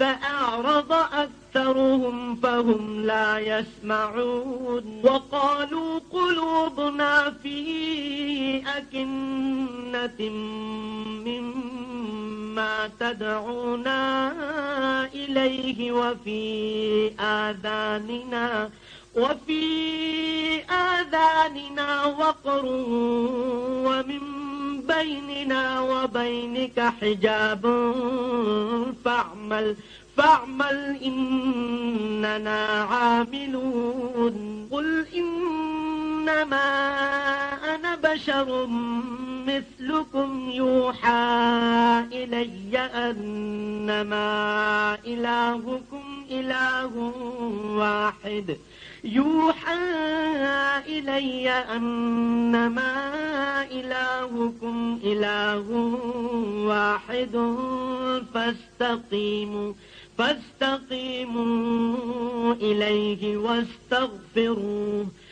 فأعرض أكثرهم فهم لا يسمعون وقالوا قلوبنا في أكنة مما تدعونا إليه وفي آذاننا وفي آذاننا وقر ومن بيننا وبينك حجاب فاعمل فاعمل إننا عاملون. قل إنما أنا بشر مثلكم يوحى إلي أنما إلهكم إله واحد. يوحى إلي أنما إلهكم إله واحد فاستقيموا فاستقيموا إليه واستغفروه.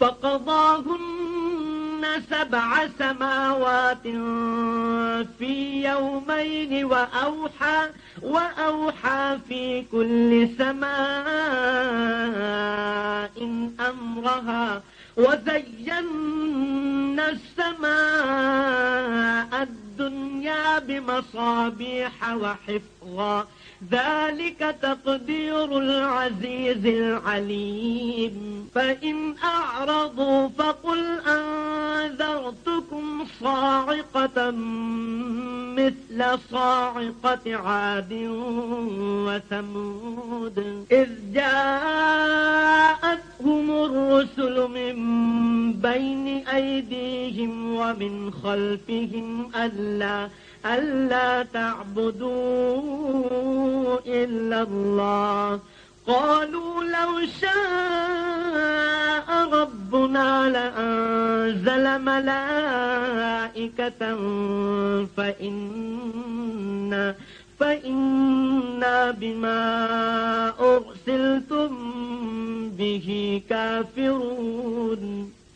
فقضاهن سبع سماوات في يومين وأوحى وأوحى في كل سماء أمرها وزينا السماء الدنيا بمصابيح وحفظا. ذلك تقدير العزيز العليم. فإن أعرضوا فقل أنذرتكم صاعقة مثل صاعقة عاد وثمود. إذ جاءتهم الرسل من بين أيديهم ومن خلفهم ألا ألا تعبدوا إلا الله. قالوا لو شاء ربنا لأنزل ملائكة فإنا فإنا بما أرسلتم به كافرون.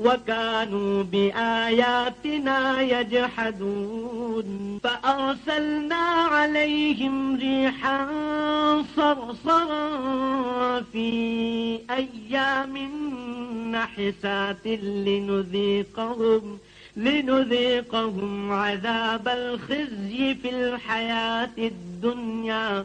وكانوا بآياتنا يجحدون. فأرسلنا عليهم ريحا صرصرا في أيام نحسات لنذيقهم لنذيقهم عذاب الخزي في الحياة الدنيا.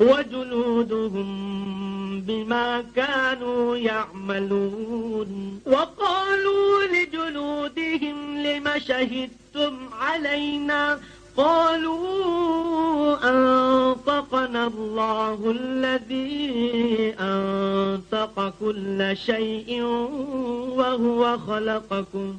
وجلودهم بما كانوا يعملون. وقالوا لجلودهم لم شهدتم علينا؟ قالوا أنطقنا الله الذي أنطق كل شيء وهو خلقكم.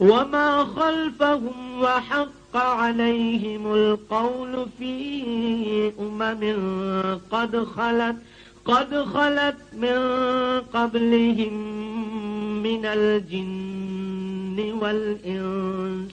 وما خلفهم وحق عليهم القول في أمم قد خلت قد خلت من قبلهم من الجن والإنس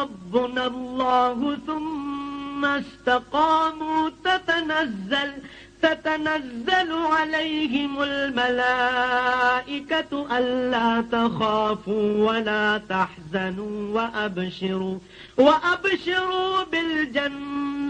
ربنا الله ثم استقاموا تتنزل تتنزل عليهم الملائكة ألا تخافوا ولا تحزنوا وأبشروا وأبشروا بالجنة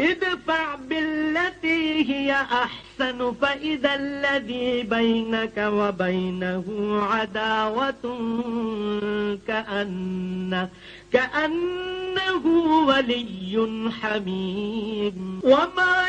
ادفع بالتي هي أحسن فإذا الذي بينك وبينه عداوة كأن كأنه ولي حميم. وما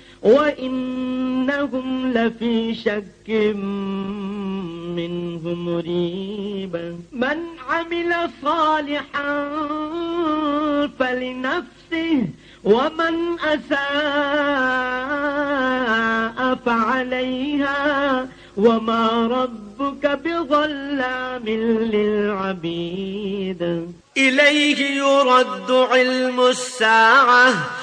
وإنهم لفي شك منه مريبا من عمل صالحا فلنفسه ومن أساء فعليها. وما ربك بظلام للعبيد. إليه يرد علم الساعة.